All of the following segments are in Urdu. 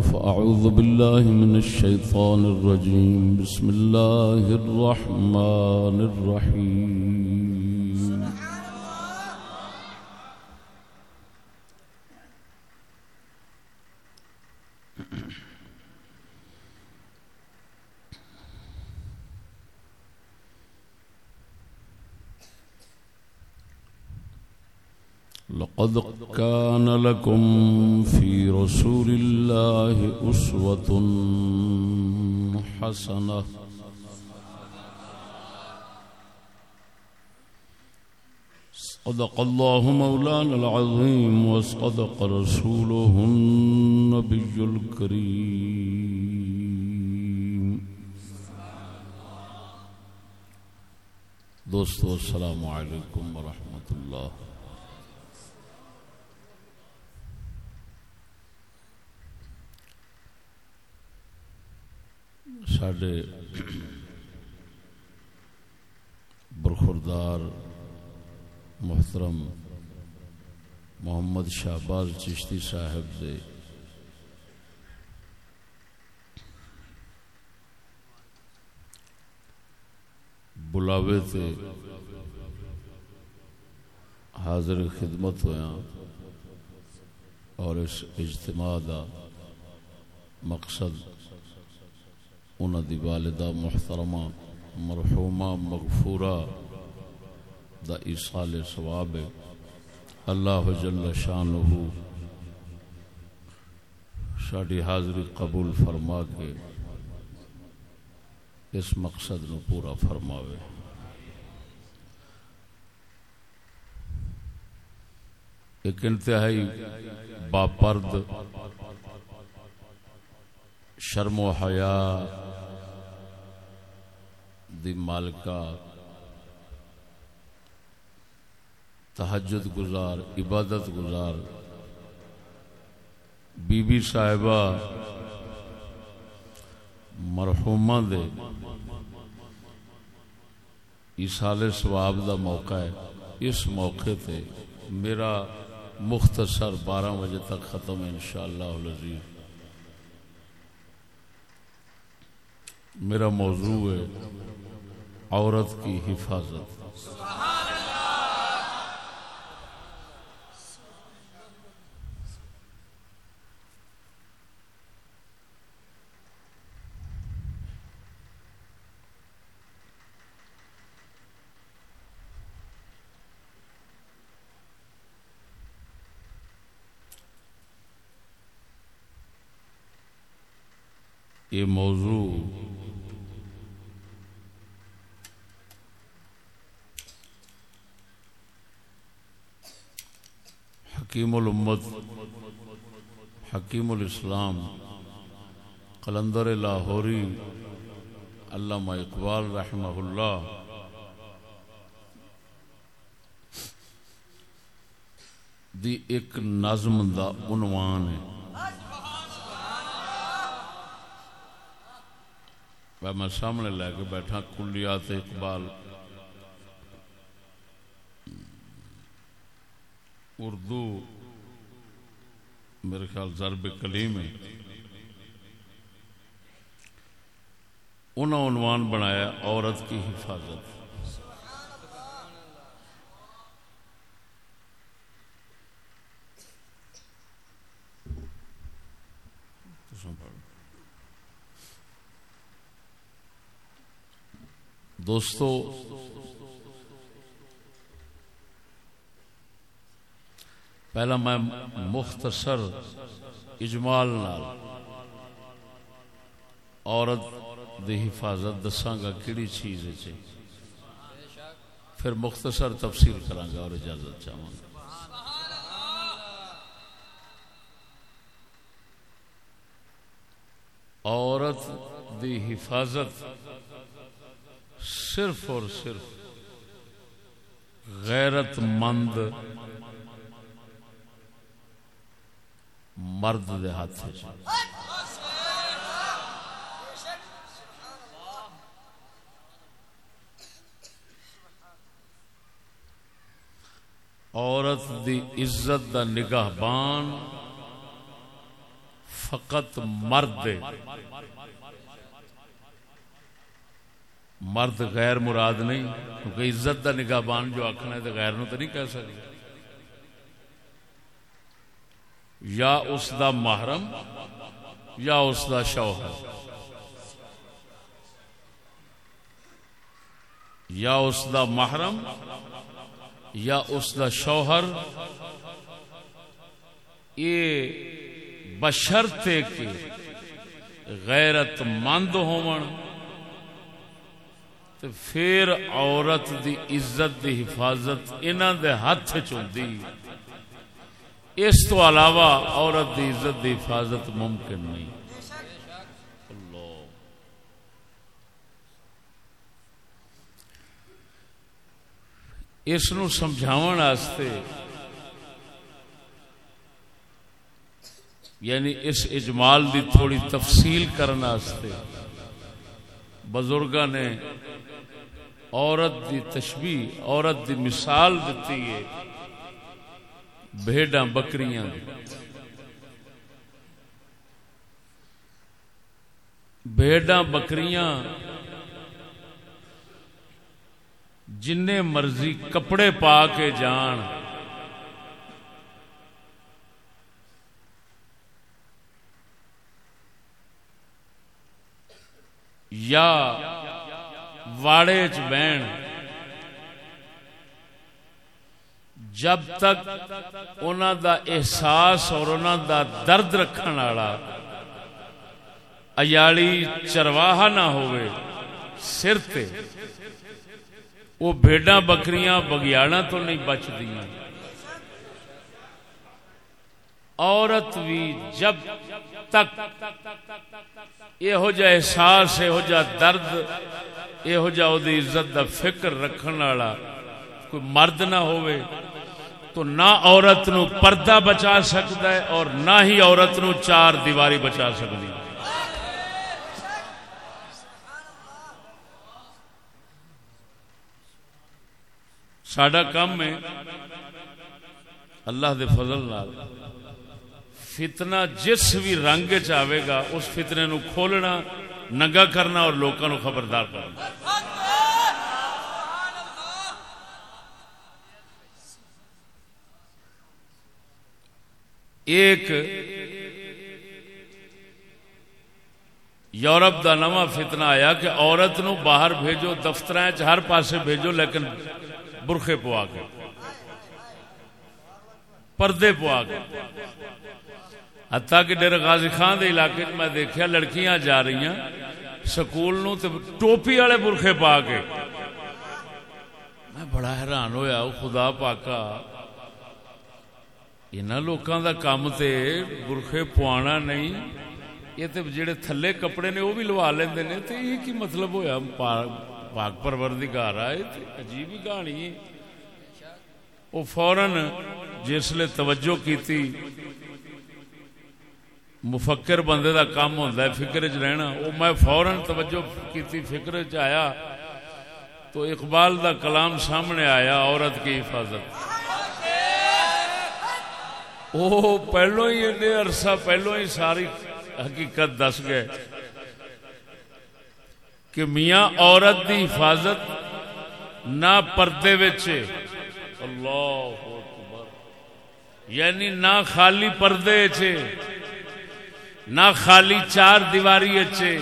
فأعوذ بالله من الشيطان الرجيم. بسم الله الرحمن الرحيم. لقد كان لكم في رسول الله أسوة حسنة. صدق الله مولانا العظيم وصدق رسوله النبي الكريم. دوستو السلام عليكم ورحمة الله. سڈے برخوردار محترم محمد شہباز چشتی صاحب دے بلاوے تے حاضر خدمت ہویا اور اس اجتماع دا مقصد انہوں دی والدہ محترمہ، مرحومہ، مغفورہ دا ایصال ثواب ہے۔ اللہ جل شانہ ساڈی حاضری قبول فرما کے اس مقصد نو پورا فرماوے۔ ایک انتہائی باپرد شرم و حیا دی مالکہ تحجد گزار، عبادت گزار بی بی صاحبہ مرحومہ دے ایسال سواب دا موقع ہے۔ اس موقع تے میرا مختصر بارہ بجے تک ختم ہے انشاءاللہ العزیز۔ میرا موضوع ہے عورت کی حفاظت۔ یہ موضوع حکیم الامت، حکیم الاسلام، قلندر لاہوری، علامہ اقبال رحمہ اللہ۔ دی ایک نظم دا عنوان ہے۔ میں سامنے لے کے بیٹھا، کلیات اقبال۔ اردو میرے خیال ضرب کلیم ہے۔ انہوں عنوان بنایا عورت کی حفاظت۔ دوستو پہلا میں مختصر اجمال نال عورت دی حفاظت دساگا کہڑی چیز ہے جی۔ پھر مختصر تفصیل کرانگا اور اجازت چاہوں گا۔ عورت دی حفاظت صرف اور صرف غیرت مند مرد دے ہاتھ عورت دی عزت دا نگاہ بان فقط مرد مرد غیر مراد نہیں، کیونکہ عزت دا نگاہ بان جو آخنا ہے تو غیر نو تو نہیں کہہ سکتے یا اس دا محرم یا اس دا شوہر۔ یا اس دا محرم یا اس دا شوہر۔ یہ بشرتے کے غیرت مند ہون پھر عورت دی عزت دی حفاظت انہ دے ہاتھ چلتی اس تو علاوہ عورت دی عزت دی حفاظت ممکن نہیں۔ اس نو واسطے یعنی اس اجمال دی تھوڑی تفصیل کرنے بزرگ نے عورت دی تشبیح عورت دی مثال دیتی ہے۔ بھیڈاں بکریاں بھیڈاں بکریاں جن مرضی کپڑے پا کے جان۔ یا واڑے چ بہن۔ جب تک انہوں دا احساس اور انہوں دا درد رکھن والا ایالی چرواہا نہ ہوئے، سر تے۔ وہ بھیڈا بکریاں بگیاڑا تو نہیں بچ دیا عورت بھی جب تک یہ جا احساس یہ جا درد یہ جا عزت دا فکر رکھن والا کوئی مرد نہ ہوئے۔ تو نہ عورت نو پردہ بچا سکتا ہے اور نہ ہی عورت نو چار دیواری بچا سکتی سڈا کام ہے۔ اللہ دے فضل نال۔ فتنہ جس بھی رنگ چاہے گا، اس فتنے نو کھولنا نگا کرنا اور لوگوں خبردار کرنا۔ ایک یورپ دا نواں فتنہ آیا کہ عورت نو باہر بھیجو دفتر ہر پاسے بھیجو، لیکن برخے پوا کے پردے پوا کے حتیٰ کہ ڈیر غازی خان دے علاقے میں دیکھا لڑکیاں جا رہی ہیں، سکول نو تے ٹوپی والے برخے پا کے۔ میں بڑا حیران ہویا خدا پاکا۔ انہاں لوکاں دا کام تے برخے پوانا نہیں یہ تے جڑے تھلے کپڑے نے وہ بھی لوا لیندے نے تے یہ کی مطلب ہویا پاک پروردگار آئے عجیب ہی کہانی وہ فورن جسل توجہ کی مفکر بندے دا کام ہوتا ہے فکر چ رہنا وہ میں فورن توجہ کی فکر چ آیا تو اقبال دا کلام سامنے آیا عورت کی حفاظت وہ پہلو ہی عرصہ پہلو ہی ساری حقیقت دس گئے کہ میاں عورت دی حفاظت نہ پردے اللہ اکبر یعنی نہ خالی پردے چے نہ خالی چار دیواری چے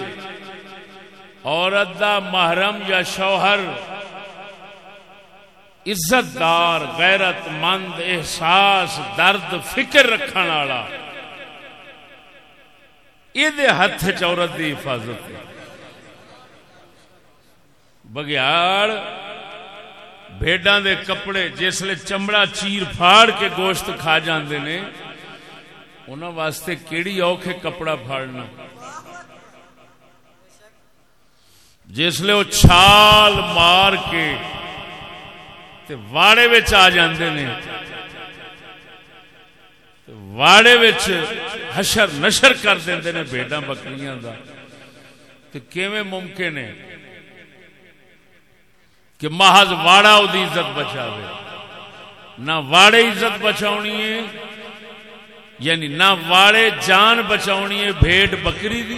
عورت دا محرم یا شوہر عزت دار غیرت مند احساس، درد، فکر رکھنے والا۔ یہ ہاتھ چورت کی حفاظت ہے۔ بگیاڑ، بھیڈاں دے کپڑے جسے چمڑا چیر پھاڑ کے گوشت کھا جاندے نے انہوں واسطے کیڑی اوکھے کپڑا پھاڑنا۔ جسے وہ چھال مار کے تے واڑے وچ آ جاندے نے۔ واڑے وچ حشر نشر کر دیں بھیڈاں بکریاں دا۔ تے کیویں ممکن ہے کہ محض واڑا وہ عزت بچا نہ واڑے عزت بچا ہے یعنی نہ واڑے جان بچاونی ہے بھیڑ بکری دی،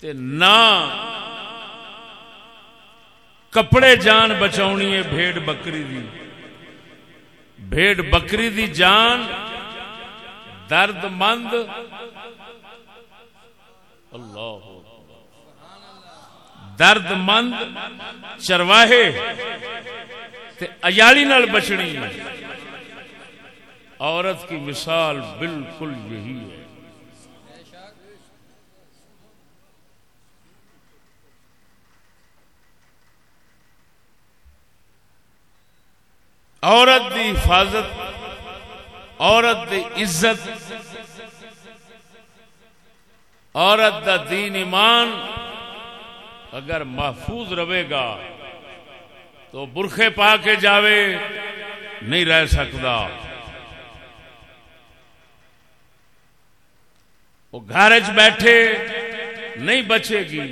تے نہ کپڑے جان بچاونی ہے بھیڑ بکری دی بھیڑ بکری دی جان درد مند اللہ درد مند چرواہے تے نال بچنی عورت کی مثال بالکل یہی ہے عورت دی حفاظت، عورت دی عزت، عورت دا دین ایمان اگر محفوظ رہے گا تو برخے پا کے جاوے، نہیں رہ سکتا۔ وہ گھر چ بیٹھے نہیں بچے گی۔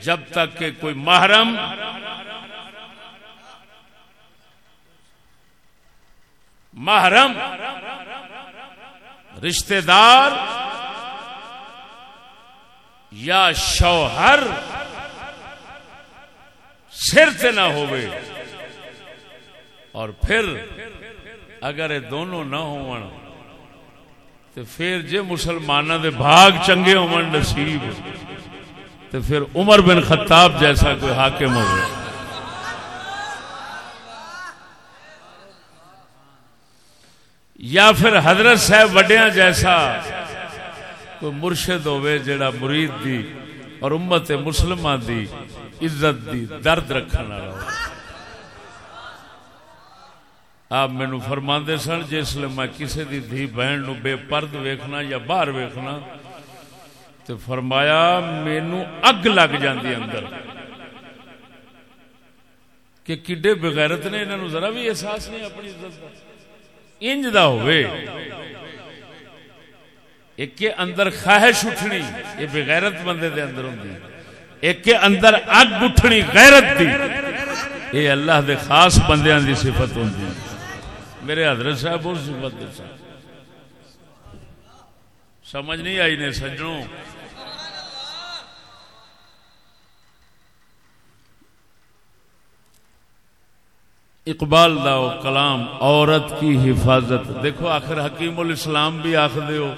جب تک کہ کوئی محرم محرم رشتہ دار یا شوہر، سر سے نہ ہوئے۔ اور پھر اگر یہ دونوں نہ ہو تو پھر جے مسلمانوں دے بھاگ چنگے ہون نصیب تو پھر عمر بن خطاب جیسا کوئی حاکم ہو یا پھر حضرت صاحب وڈیاں جیسا کوئی مرشد ہوئے جڑا مرید دی اور امت مسلمہ دی عزت دی درد رکھنے والا ہو آپ مینو فرما سن جسل میں کسی دی دھی بہن نو بے پرد ویکھنا یا باہر ویکھنا تو فرمایا مینو اگ لگ جاندی اندر۔ کہ کڈے بغیرت نے انہوں ذرا بھی احساس نہیں اپنی عزت کا انج دا ہوئے۔ ایک کے اندر خواہش اٹھنی، یہ بغیرت بندے دے اندر ہوں ایک کے اندر اگ اٹھنی، غیرت دی۔ یہ اللہ دے خاص بندیاں دی صفت ہوں میرے حضرت صاحب اس صفت دے سمجھ نہیں آئی نے، سجنوں۔ اقبال دا کلام، عورت کی حفاظت۔ دیکھو، آخر حکیم الاسلام بھی آخر ہو۔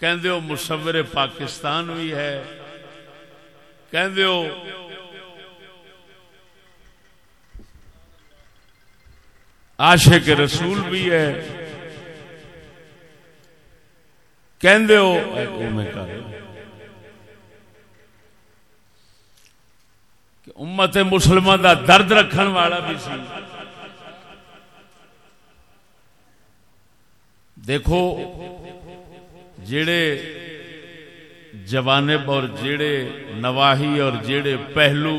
کہندے ہو، مصور پاکستان بھی ہے۔ کہندے ہو، عاشق رسول بھی ہے۔ کہندے ہو کہ امت مسلمان دا درد رکھن والا بھی سی۔ دیکھو جڑے جوانب اور جڑے نواحی اور جڑے پہلو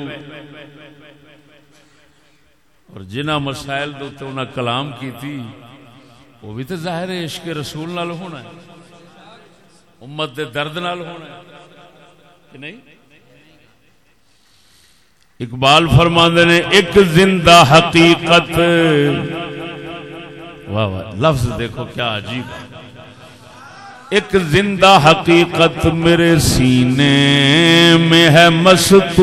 اور جنہ مسائل دے انہیں کلام کی تھی وہ بھی تو ظاہر ہے عشق رسول نال ہونا ہے، امت دے درد نال ہونا ہے، کہ نہیں؟ اقبال فرماندے نے، ایک زندہ حقیقت۔ واہ واہ، لفظ دیکھو کیا عجیب ایک زندہ حقیقت میرے سینے میں ہے مستور۔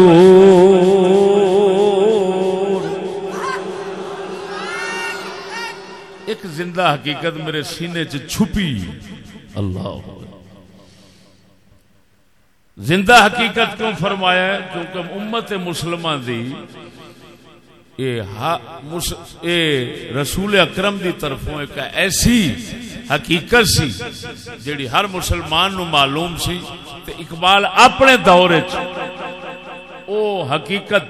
ایک زندہ حقیقت میرے سینے چھپی۔ اللہ۔ زندہ حقیقت کیوں فرمایا ہے؟ کیونکہ امت مسلمان دی، اے مس، اے رسول اکرم دی طرفوں ایک ایسی حقیقت سی جیڑی ہر مسلمان نو معلوم سی۔ تے اقبال اپنے دور او حقیقت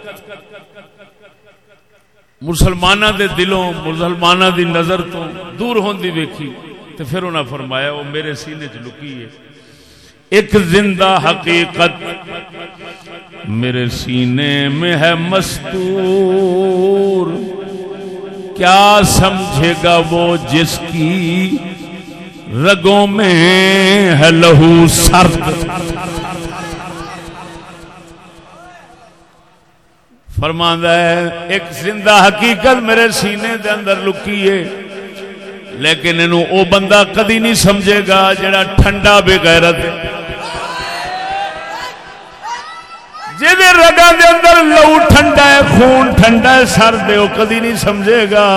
مسلمانہ دے دلوں مسلمانہ دی نظر تو دور ہون دی ویکھی۔ تے پھر انہاں فرمایا وہ میرے سینے چ لکی ہے۔ ایک زندہ حقیقت میرے سینے میں ہے مستور۔ کیا سمجھے گا وہ جس کی رگوں میں ہے لہو سرد؟ فرماندہ ہے، ایک زندہ حقیقت میرے سینے دے اندر لکی ہے۔ لیکن اینو او بندہ کدی نہیں سمجھے گا جڑا ٹھنڈا بے غیرت ہے۔ جی رگا دے اندر لو ٹھنڈا ہے، خون ٹھنڈا ہے، سر دے وہ کدی نہیں سمجھے گا۔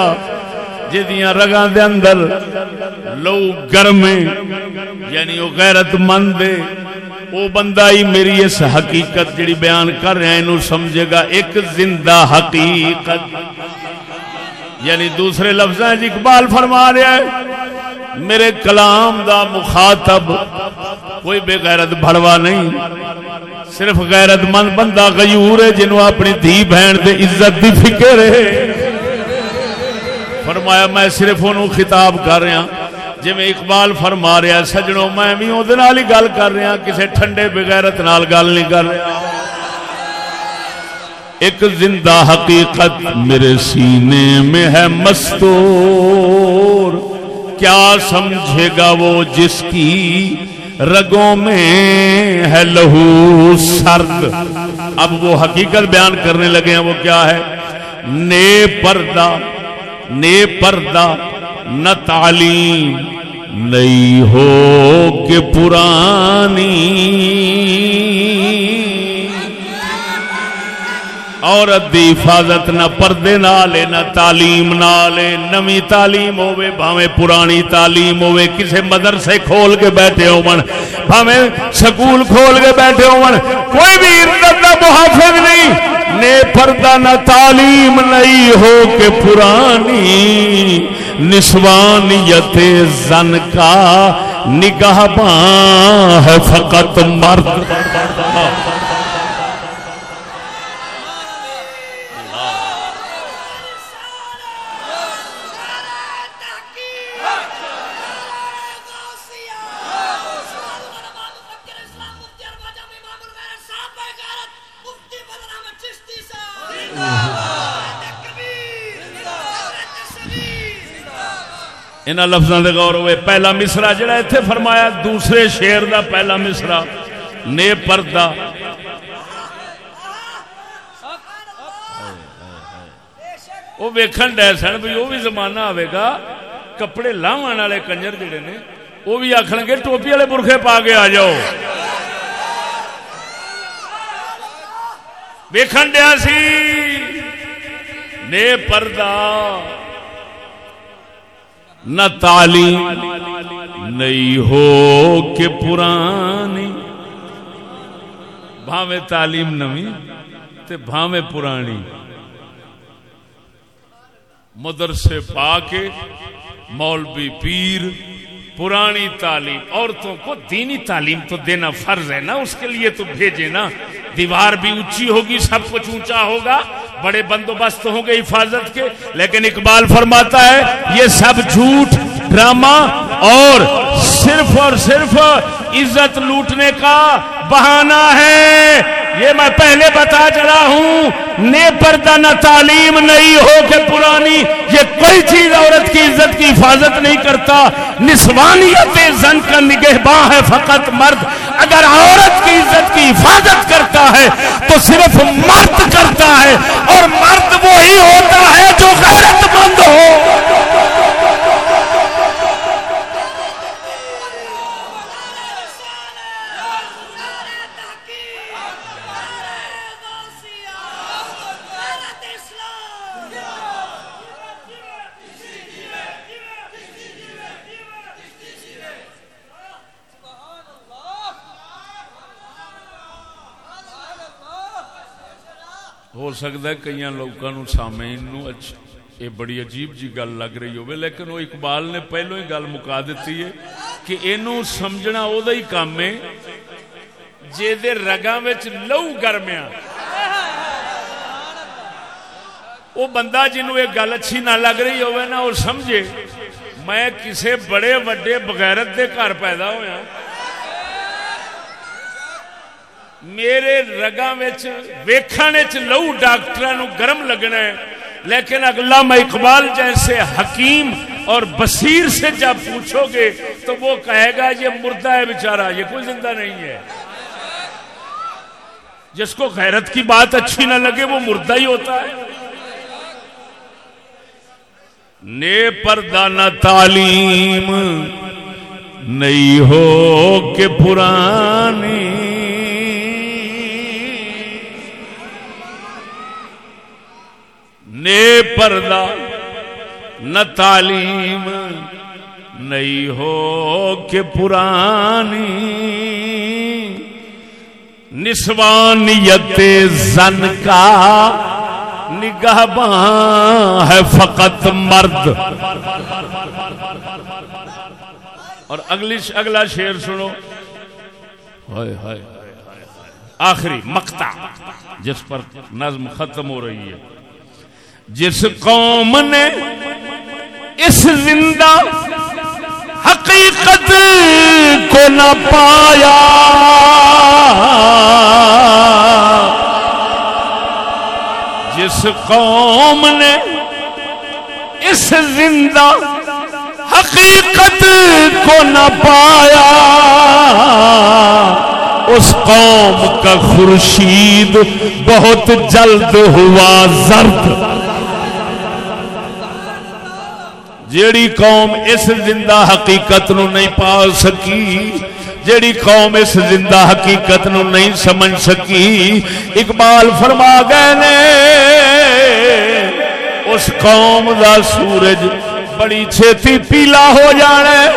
جدیاں رگاں دے اندر لو گرم یعنی وہ غیرت مند ہے۔ وہ بندہ ہی میری اس حقیقت جڑی بیان کر رہے ہیں سمجھے گا، ایک زندہ حقیقت۔ یعنی دوسرے لفظ اقبال فرما رہا ہے، میرے کلام دا مخاطب کوئی بے غیرت بھڑوا نہیں، صرف غیرت مند بندہ غیور ہے جنہوں اپنی دھی بہن دے عزت دی فکر ہے۔ فرمایا، میں صرف انہوں خطاب کر رہا جی میں اقبال فرما رہا سجنوں، میں بھی وہ گل کر رہا کسی ٹھنڈے بغیرت نال گل نہیں کر رہا۔ ایک زندہ حقیقت میرے سینے میں ہے مستور۔ کیا سمجھے گا وہ جس کی رگوں میں ہے لہو سرد؟ اب وہ حقیقت بیان کرنے لگے ہیں، وہ کیا ہے؟ نے پردہ نے پردہ، نہ تعلیم، نہیں ہو کہ پرانی۔ عورت دی حفاظت نہ پردے نالے، نہ تعلیم نالے۔ نمی تعلیم ہوئے بھاویں پرانی تعلیم ہوئے کسے مدرسے کھول کے بیٹھے ہو من بھاویں سکول کھول کے بیٹھے ہو من کوئی بھی عزت دا محافظ نہیں۔ نے پردہ نہ تعلیم نہیں ہو کہ پرانی نسوانیت زن کا نگاہ باں ہے فقط مرد۔ ان لفظوں کے غور ہوئے، پہلا مصرا جڑا اتنے فرمایا، دوسرے شیر دا پہلا مصرا نے پردہ۔ وہ ویکن ڈے سن بھی وہ بھی زمانہ آئے گا، کپڑے لاہن والے کنجر جڑے نے وہ بھی آخر گے، ٹوپی والے برخے پا کے آ جاؤ۔ ویکن ڈیا سی، نے پردہ۔ نہ تعلیم نہیں ہو کہ پرانی۔ بھاوے تعلیم نوی تے بھاوے پرانی۔ مدرسے پا کے مولوی پیر، پرانی تعلیم۔ عورتوں کو دینی تعلیم تو دینا فرض ہے نا، اس کے لیے تو بھیجے نا۔ دیوار بھی اونچی ہوگی، سب کچھ اونچا ہوگا۔ بڑے بندوبست ہوں گے حفاظت کے۔ لیکن اقبال فرماتا ہے، یہ سب جھوٹ، ڈرامہ اور صرف اور صرف عزت لوٹنے کا بہانہ ہے۔ یہ میں پہلے بتا چلا ہوں نے پردہ، نہ تعلیم نہیں ہو کہ پرانی۔ یہ کوئی چیز عورت کی عزت کی حفاظت نہیں کرتا۔ نسوانیت زن کا نگہباں ہے، فقط مرد۔ اگر عورت کی عزت کی حفاظت کرتا ہے تو صرف مرد کرتا ہے اور مرد وہی ہوتا ہے جو غیرت مند ہو ہو سکتا ہے کئی لوگوں سامعین اچھا یہ بڑی عجیب جی گل لگ رہی ہو لیکن وہ اقبال نے پہلو ہی گل مکا دیتی ہے کہ یہ سمجھنا وہ کام ہے جی رگا لو گرمیا وہ بندہ جنوں یہ گل اچھی نہ لگ رہی ہوئے نا وہ سمجھے، میں کسے بڑے وڈے بغیرت دے گھر پیدا ہوا میرے رگا ویخان لو ڈاکٹر گرم لگنا ہے، لیکن اگلا میں اقبال جیسے حکیم اور بصیر سے جب پوچھو گے تو وہ کہے گا یہ مردہ ہے بیچارہ، یہ کوئی زندہ نہیں ہے۔ جس کو غیرت کی بات اچھی نہ لگے وہ مردہ ہی ہوتا ہے۔ نے پردہ تعلیم نئی ہو کے پرانی نے پردہ، نہ تعلیم، نئی ہو کے پرانی۔ نسوانیت زن کا نگاہ ہے فقط مرد۔ اور اگلی اگلا شیر سنو۔ ہائے ہائے آخری مکتا جس پر نظم ختم ہو رہی ہے۔ جس قوم نے اس زندہ حقیقت کو نہ پایا۔ جس قوم نے اس زندہ حقیقت کو نہ پایا، اس قوم کا خورشید بہت جلد ہوا، زرد۔ جیڑی قوم اس زندہ حقیقت نو نہیں پا سکی، جیڑی قوم اس زندہ حقیقت نو نہیں سمجھ سکی، اقبال فرما گئے نے، اس قوم دا سورج بڑی چھتی پیلا ہو جانا ہے۔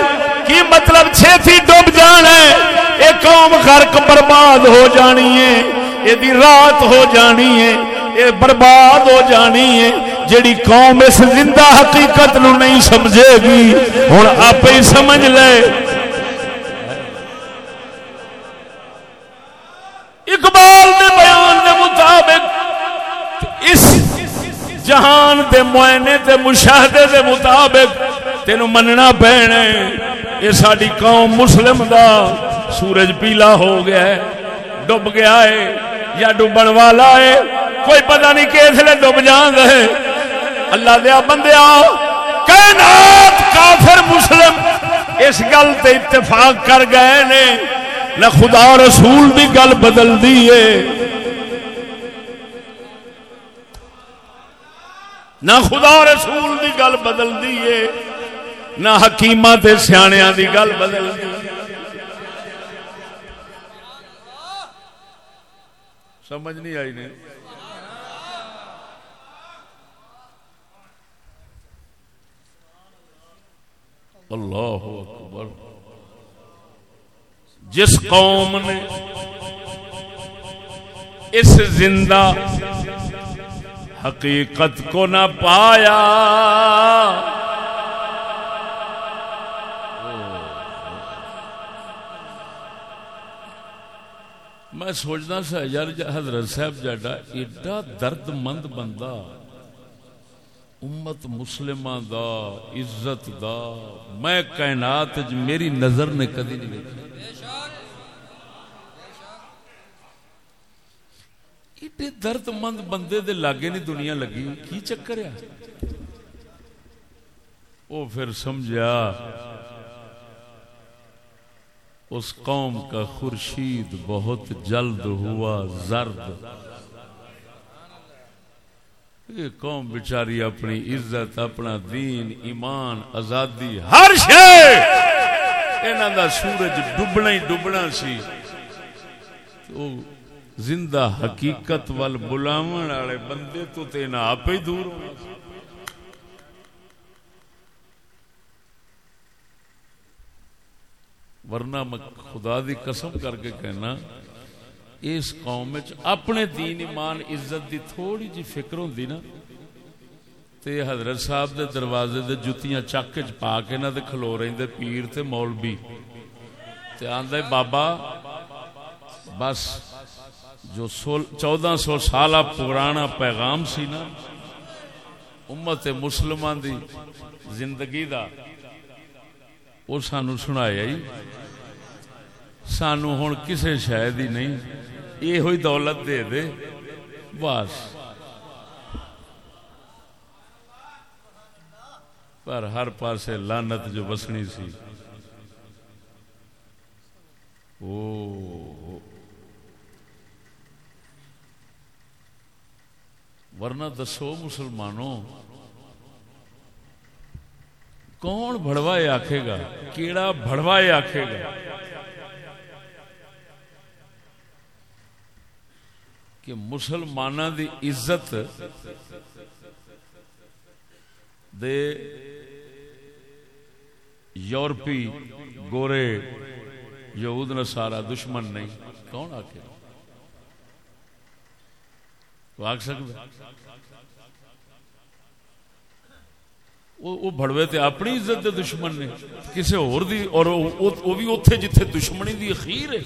کی مطلب چھتی ڈوب جانا ہے؟ یہ قوم غرق برباد ہو جانی ہے یہ رات ہو جانی ہے۔ یہ برباد ہو جانی ہے، جیڑی قوم اس زندہ حقیقت نو نہیں سمجھے گی ہوں آپ ہی سمجھ لے۔ اقبال دے بیان دے مطابق اس جہان دے معائنے دے مشاہدے دے مطابق تینوں مننا پینا یہ ساری قوم مسلم دا سورج پیلا ہو گیا ہے، ڈب گیا ہے یا ڈبن والا ہے۔ کوئی پتہ نہیں کس لیے ڈب جان گے اللہ دیا بندیا کائنات کافر مسلم اس گل تے اتفاق کر گئے نے۔ نہ خدا رسول بھی گل بدل دی ہے۔ نہ خدا رسول دی گل بدل دی ہے۔ نہ حکیمہ تے سیاح دی گل بدل دی۔ سمجھ نہیں آئی نہیں اللہ اکبر۔ جس قوم نے اس زندہ حقیقت کو نہ پایا، میں سوچتا سا، یار، حضرت صاحب جاڈا ایڈا درد مند بندہ۔ امت مسلم دا، عزت دا۔ میں کائنات میری نظر نے کدی نہیں ایڈے درد مند بندے دے لاگے نہیں دنیا لگی۔ کی چکر ہے؟ وہ پھر سمجھا اس قوم کا خورشید بہت جلد ہوا، زرد۔ یہ قوم بچاری اپنی عزت، اپنا دین، ایمان، آزادی، ہر دا سورج ڈبنا ہی ڈبنا سی۔ تو زندہ حقیقت وال بلاو والے بندے تو تینا آپ ہی دور ورنہ میں خدا دی قسم کر کے کہنا اس قوم اپنے دین ایمان عزت دی تھوڑی جی فکر ہوں نا، تے حضرت صاحب دے دروازے دے جتیاں چک چ پا کے نہ کھلو رہے پیر تے مولوی۔ تے بابا، بس جو چودہ سو سالہ پرانا پیغام سی نا، امت مسلمان دی زندگی دا، وہ سانو سنایا ہی۔ سانو ہوں کسی شاید ہی نہیں۔ یہ ہوئی دولت دے دے۔ بس۔ پر ہر پاسے لانت جو بسنی سی۔ او۔ ورنہ دسو مسلمانوں، کون بڑوا آکھے گا؟ کیڑا بڑوا آکھے گا؟ کہ مسلمانوں دی عزت دے یورپی گورے یہود نسارا دشمن نہیں۔ کون آ کے؟ آخ سکتا وہ بڑوے تے اپنی عزت دے دشمن نے۔ کسی اور دی اور وہ بھی اتنے جتھے دشمنی دی اخیر ہے۔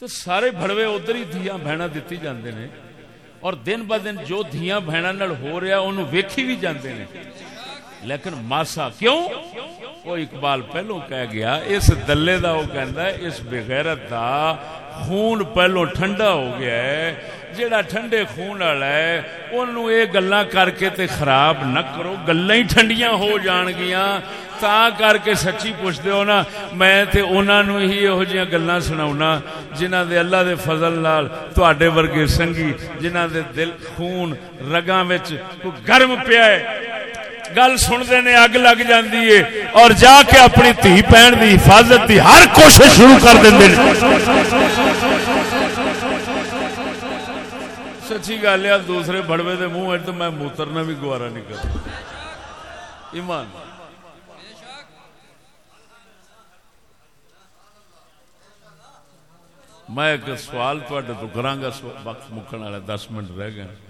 تو سارے بڑوے ادھر ہی دیا بہنا دیتی جاندے نے اور دن ب دن جو دیا بہنا ہو رہا انہوں ویکھی بھی جاندے نے لیکن ماسا کیوں وہ اقبال پہلو کہہ گیا اس دلے دا وہ کہندا ہے اس بغیرت دا خون پہلو ٹھنڈا ہو گیا ہے، جیڑا ٹھنڈے خون والا ہے انہوں یہ گلاں کر کے تے خراب نہ کرو، گلاں ہی ٹھنڈیاں ہو جان گیاں۔ تا کر کے سچی پوچھتے ہو نا، میں تے انہاں نو ہی یہو جیاں گلاں سناونا جنہاں دے اللہ دے فضل نال تواڈے ورگے سنگی جنہاں دے دل خون رگاں وچ کو گرم پیا ہے۔ گل سنتے نے اگ لگ جاندی ہے۔ اور جا کے اپنی تھی پہن دی حفاظت دی ہر کوشش شروع کر دیں سچی گل ہے دوسرے بڑوے دے منہ تو میں موترنا بھی گوارا نہیں کرتا ایمان۔ میں ایک سوال تو کرا گا وقت مکن والے دس منٹ رہ گئے۔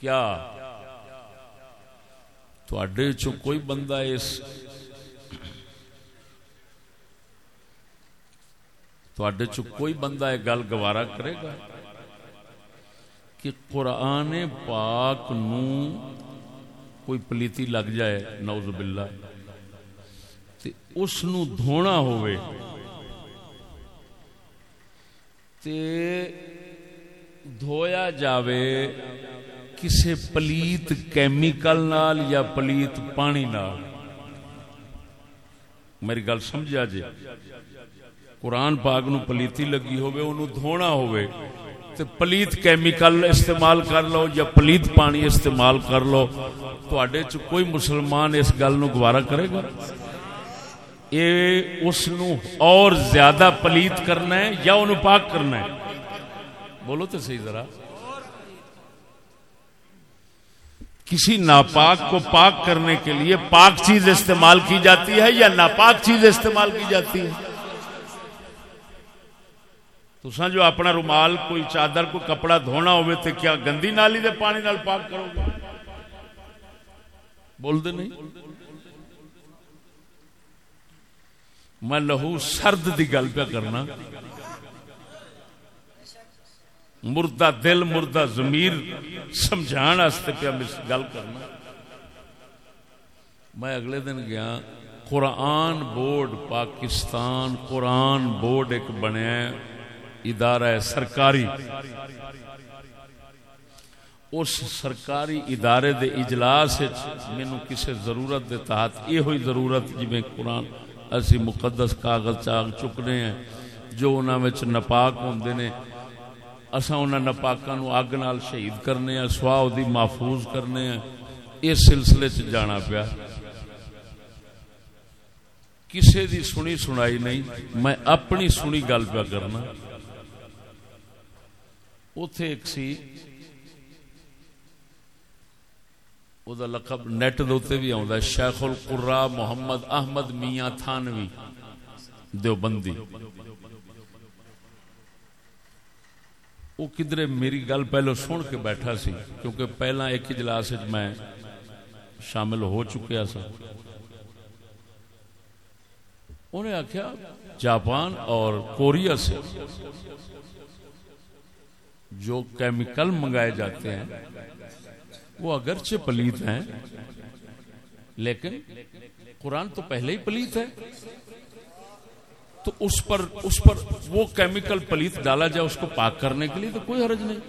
کیا؟ چ کوئی بندہ اس چ کوئی بندہ یہ گل گوارا کرے گا کہ قرآن پاک نو کوئی پلیتی لگ جائے نوز باللہ، تے اس نو دھونا ہوئے تے دھویا جاوے کسے پلیت کیمیکل نال یا پلیت پانی نال میری گل سمجھا جی قرآن پاک نو پلیتی لگی ہوئے انہوں دھونا ہوئے تے پلیت کیمیکل استعمال کر لو یا پلیت پانی استعمال کر لو تو اڈے چ کوئی مسلمان اس گل نو گوارا کرے گا یہ اس نو اور زیادہ پلیت کرنا ہے یا انہوں پاک کرنا ہے بولو تو صحیح ذرا کسی ناپاک کو پاک کرنے کے لیے پاک چیز استعمال کی جاتی ہے یا ناپاک چیز استعمال کی جاتی ہے؟ تو جو اپنا رومال، کوئی چادر کو کپڑا دھونا ہوئے تو کیا گندی نالی دے پانی نال پاک کرو گے؟ بول دے نہیں؟ میں لہو سرد دی گل پہ کرنا۔ مردہ دل، مردہ ضمیر سمجھان واسطے پہ گل کرنا۔ میں اگلے دن گیا، قرآن بورڈ پاکستان قرآن بورڈ ایک بنیا ادارہ ہے سرکاری۔ اس سرکاری ادارے دے اجلاس مینو کسی ضرورت دے تحت یہ ہوئی ضرورت جی قرآن اسی مقدس کاغذ چاغ چکنے ہیں، جو انہوں نپاک ہوں نے۔ اصا ان نپاکا نو اگ نال شہید کرنے ہیں سواہ دی محفوظ کرنے ہیں اس سلسلے چ جانا پیا۔ کسے دی سنی سنائی نہیں، میں اپنی سنی گل پیا کرنا۔ اتے ایک سی، او دا لقب نیٹ دوتے بھی آؤں شیخ القرا محمد احمد میاں تھانوی دیوبندی۔ وہ کدھر میری گل پہلو سن کے بیٹھا سی، کیونکہ پہلا ایک اجلاس میں شامل ہو چکیا سا۔ انہیں آخیا جاپان اور کوریا سے جو کیمیکل منگائے جاتے ہیں، وہ اگرچہ پلیت ہیں، لیکن قرآن تو پہلے ہی پلیت ہے۔ تو اس پر اس پر وہ کیمیکل پلیت ڈالا جائے اس کو پاک کرنے کے لیے تو کوئی حرج نہیں۔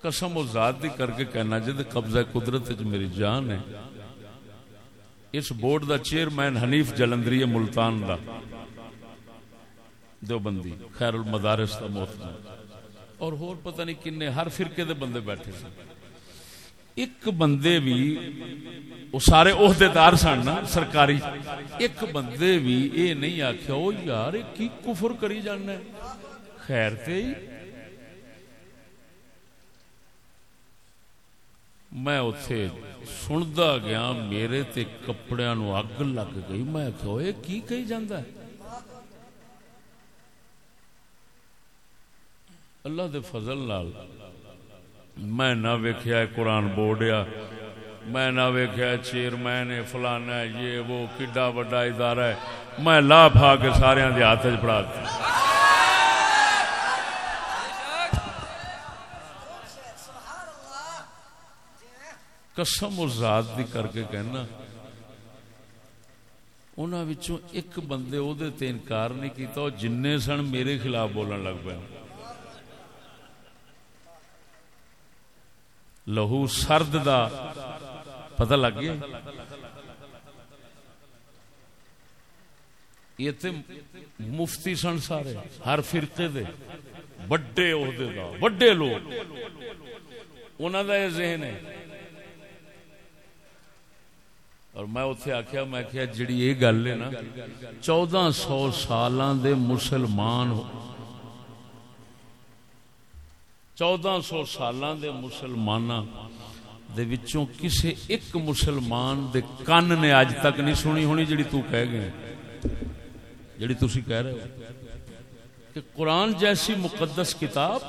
قسم و ذات دی کر کے کہنا جد قبضہ قدرت میری جان ہے۔ اس بورڈ دا چیئرمین حنیف جلندری ملتان دا۔ دیوبندی خیر المدارس دا محترم اور ہور پتہ نہیں کنے ہر فرقے دے بندے بیٹھے سن۔ ایک بندے بھی وہ سارے عہدے دار سن نا سرکاری ایک بندے بھی اے نہیں آخیا وہ یار کی کفر کری جانا خیر تے میں اتے سنتا گیا میرے تے کپڑے نو اگ لگ گئی میں کی کہی جانا ہے اللہ دے فضل نال میں نہ ویکھیا قرآن بورڈ آ میں نہ ویکھیا چیئرمین فلانا یہ وہ کڈا وڈا ادارہ ہے۔ میں لا پھا کے سارے دے ہاتھ چ پڑھا قسم اور ذات دی کر کے کہنا انہوں ایک بندے وہ انکار نہیں کیتا جن سن میرے خلاف بولن لگ پے لہو سرد دا پتہ لگ گیا یہ تے مفتی سن سارے ہر فرقے دے بڑے عہدے دا بڑے لوگ انہوں دا یہ ذہن ہے اور میں اتنے آخیا میں کیا جڑی یہ گل ہے نا چودہ سو سالاں دے مسلمان چودہ سو سالاں دے مسلماناں دے وچوں کسے ایک مسلمان دے کن نے اج تک نہیں سنی ہونی جڑی تو کہہ گئے جڑی تسی کہہ رہے ہو۔ کہ قرآن جیسی مقدس کتاب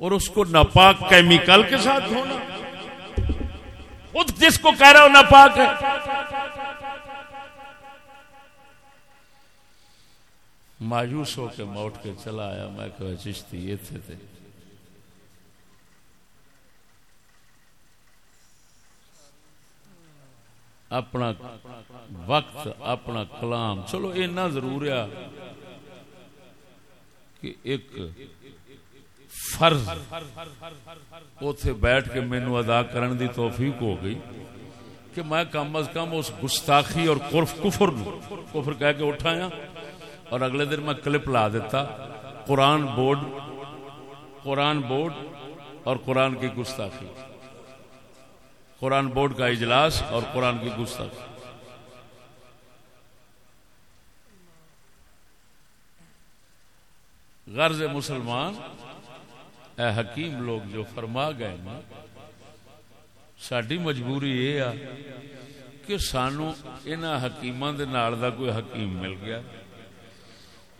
اور اس کو ناپاک کیمیکل کے ساتھ ہونا۔ خود جس کو کہہ رہے ہو ناپاک ہے۔ مایوس ہو کے موٹ کے چلا آیا، میں کہ چشتی یہ تھے تھے۔ اپنا وقت، اپنا کلام۔ چلو اینا ضرور ہے کہ ایک فرض اتے بیٹھ کے مینو ادا کرن دی توفیق ہو گئی کہ میں کم از کم اس گستاخی اور کفر کفر کہہ کے اٹھایا۔ اور اگلے دن میں کلپ لا دیتا۔ قرآن بورڈ قرآن بورڈ اور قرآن کی گستاخی۔ قرآن بورڈ کا اجلاس اور قرآن کی گستاخی۔ غرض مسلمان، اے حکیم لوگ جو فرما گئے نا ساری مجبوری یہ آ کہ سانو ان حکیم دا کوئی حکیم مل گیا۔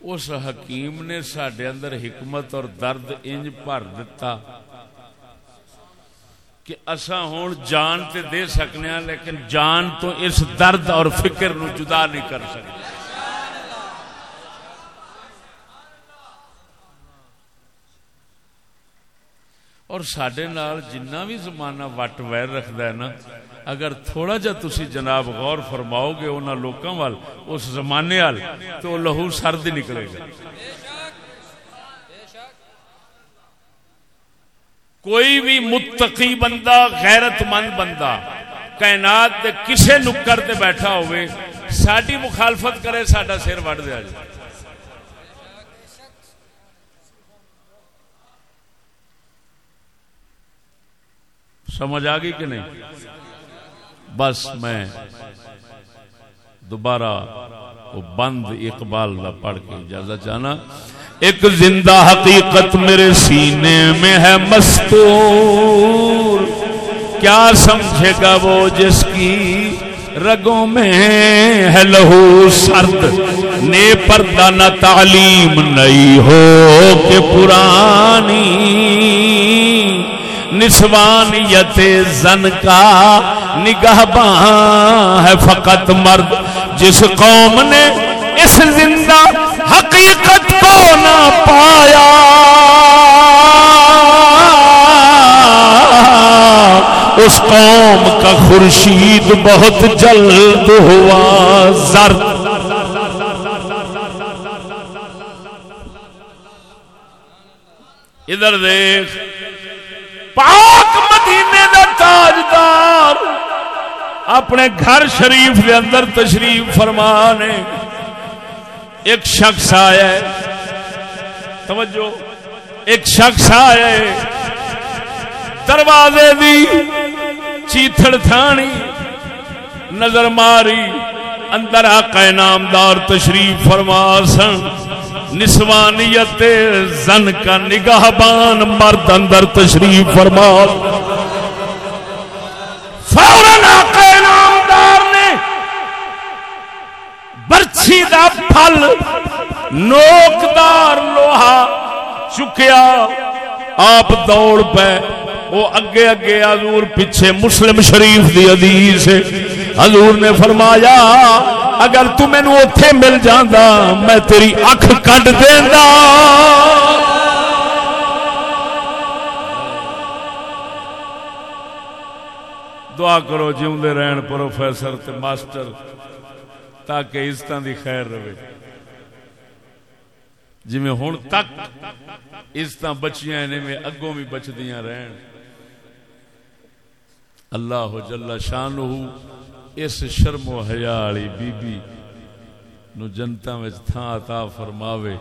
اس حکیم نے سڈے اندر حکمت اور درد انج بھر دتا کہ اصا ہوں جان تے دے سکنے ہیں لیکن جان تو اس درد اور فکر نو جدا نہیں کر سکتے۔ اور سڈے جنہ بھی زمانہ وٹ ویر رکھد ہے نا اگر تھوڑا جا تسی جناب غور فرماؤ گے انہوں لوکاں وال، اس زمانے وال، تو لہو سرد نکلے گا۔ کوئی بھی متقی بندہ، غیرت مند بندہ کائنات دے کسے نکر تے بیٹھا ہوئے، ساڈی مخالفت کرے، ساڈا سر وڈ دیا جائے سمجھ آ گئی کہ نہیں؟ بس میں دوبارہ وہ بند اقبال کا پڑھ کے اجازت چاہنا۔ ایک زندہ حقیقت میرے سینے میں ہے مستور۔ کیا سمجھے گا وہ جس کی رگوں میں ہے لہو سرد۔ نے پردہ نہ تعلیم نہیں ہو کہ پرانی۔ نسوانیت زن کا نگاہ ہے فقط مرد۔ جس قوم نے اس زندہ حقیقت کو نہ پایا، اس قوم کا خورشید بہت جلد ہوا۔ زرد ادھر دیکھ۔ پاک مدینے دا تاجدار اپنے گھر شریف دے اندر تشریف فرما نے ایک شخص آیا ہے۔ توجہ۔ ایک شخص آئے دروازے دی چیتڑ تھانی۔ نظر ماری۔ اندر آقا نامدار تشریف فرما سن۔ نسوانیت زن کا نگاہ بان مرد اندر تشریف فرما۔ فوراً آقا نامدار نے برچھی دا پھل، نوکدار لوہا چکیا۔ آپ دوڑ پہ وہ اگے اگے حضور پیچھے مسلم شریف دی حدیث حضور نے فرمایا اگر تو مینو اتے مل جانا میں تیری اکھ کٹ دینا دعا کرو جیوندے رہن پروفیسر تے ماسٹر، تاکہ عزت دی خیر رہے۔ جی میں ہوں تک عزت بچیاں نے میں اگوں بھی بچدیاں رہن۔ اللہ جل شان اس شرم و حیا والی بی بی نو جنتا میں تھان عطا فرماوے،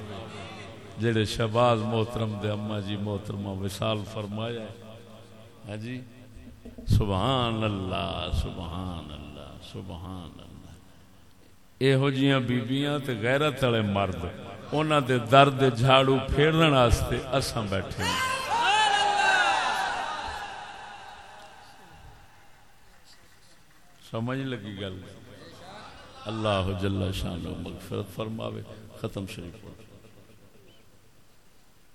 جڑے شہباز محترم دے اما جی محترمہ وصال فرمایا ہاں جی؟ سبحان اللہ سبحان اللہ سبحان اللہ۔ یہو جیاں بیبیاں تے غیرت والے مرد، انہاں دے درد جھاڑو پھیرن واسطے اساں بیٹھے ہیں۔ سمجھ لگی گل۔ اللہ جل شان مغفرت فرماوے ختم شریف۔